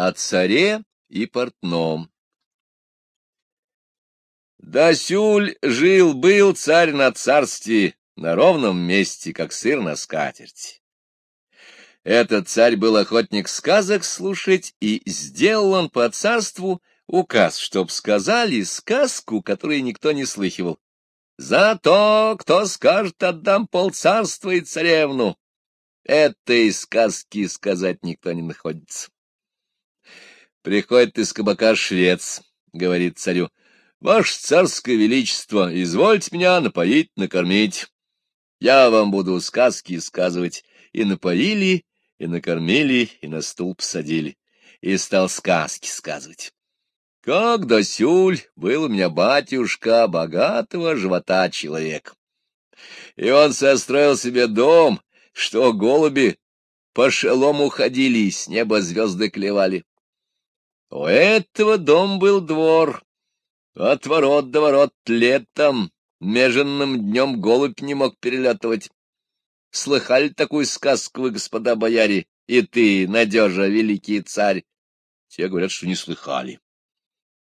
О царе и портном Досюль жил-был царь на царстве, на ровном месте, как сыр на скатерти. Этот царь был охотник сказок слушать, и сделал он по царству указ, чтоб сказали сказку, которую никто не слыхивал. За то, кто скажет, отдам полцарства и царевну. Этой сказки сказать никто не находится. Приходит из кабака швец, говорит царю, — Ваше царское величество, извольте меня напоить, накормить. Я вам буду сказки сказывать. И напоили, и накормили, и на стул посадили. И стал сказки сказывать. Как досюль был у меня батюшка богатого живота человек. И он состроил себе дом, что голуби по шелому ходили, с неба звезды клевали. У этого дом был двор, от ворот до ворот летом, меженным днем голубь не мог перелетывать. Слыхали такую сказку вы, господа бояре, и ты, надежа, великий царь? Те говорят, что не слыхали.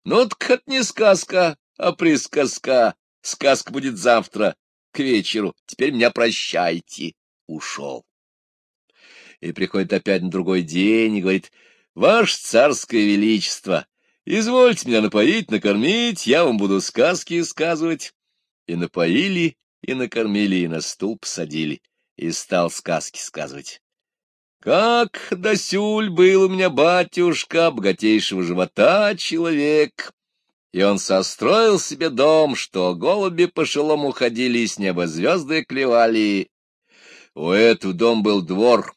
Ну, так это не сказка, а присказка. Сказка будет завтра, к вечеру. Теперь меня прощайте. Ушел. И приходит опять на другой день и говорит, «Ваше царское величество, извольте меня напоить, накормить, я вам буду сказки сказывать». И напоили, и накормили, и на стул посадили, и стал сказки сказывать. Как досюль был у меня батюшка, богатейшего живота человек, и он состроил себе дом, что голуби по шелому ходили, с неба звезды клевали. У этого дом был двор.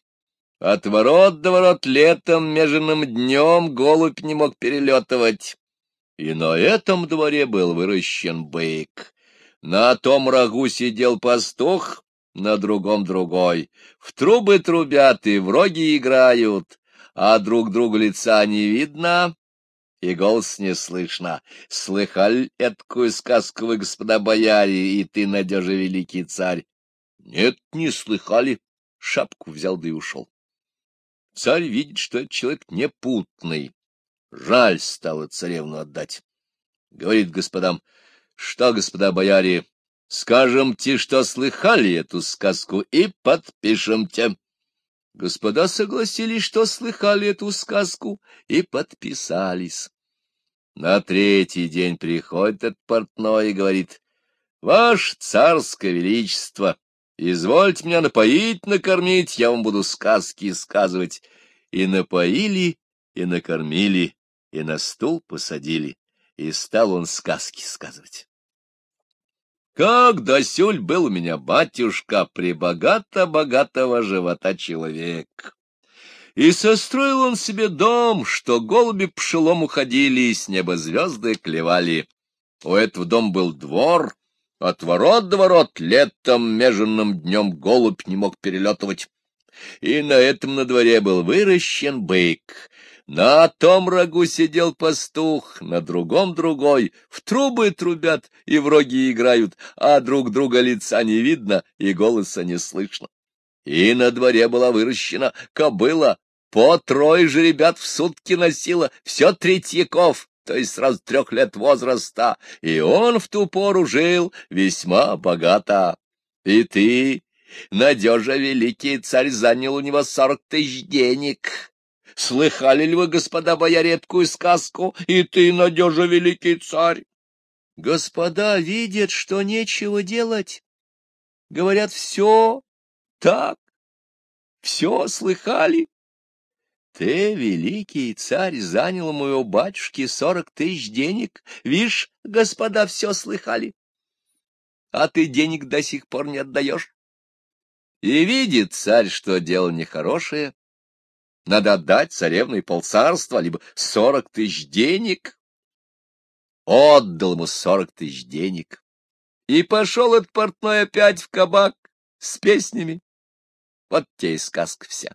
От ворот до ворот летом, меженным днем, голубь не мог перелетывать. И на этом дворе был выращен бык. На том рогу сидел пастух, на другом другой. В трубы трубят и вроги играют, а друг другу лица не видно, и голос не слышно. Слыхали эткую сказку вы, господа бояре, и ты, надежа великий царь? Нет, не слыхали. Шапку взял да и ушел. Царь видит, что этот человек непутный. Жаль стало царевну отдать. Говорит господам, что, господа бояре, Скажем-те, что слыхали эту сказку, и подпишем-те. Господа согласились, что слыхали эту сказку, и подписались. На третий день приходит этот портной и говорит, «Ваше царское величество, извольте меня напоить, накормить, я вам буду сказки сказывать». И напоили, и накормили, и на стул посадили, и стал он сказки сказывать. Как досюль был у меня батюшка, прибогато-богатого живота человек. И состроил он себе дом, что голуби пшелом уходили, и с неба звезды клевали. У этого дом был двор, от ворот до ворот летом меженным днем голубь не мог перелетывать. И на этом на дворе был выращен бык, на том рогу сидел пастух, на другом другой, в трубы трубят и вроги играют, а друг друга лица не видно и голоса не слышно. И на дворе была выращена кобыла, по трое же ребят в сутки носила, все третьяков, то есть сразу трех лет возраста, и он в ту пору жил весьма богато. И ты, надежа великий царь, занял у него сорок тысяч денег. Слыхали ли вы, господа, боя редкую сказку, и ты, надежа, великий царь? Господа видят, что нечего делать. Говорят, все так, все слыхали. Ты, великий царь, занял у моего батюшки сорок тысяч денег. Вишь, господа, все слыхали. А ты денег до сих пор не отдаешь. И видит царь, что дело нехорошее, надо отдать царевной полцарства, либо сорок тысяч денег. Отдал ему сорок тысяч денег. И пошел этот портной опять в кабак с песнями. Вот те и сказка вся.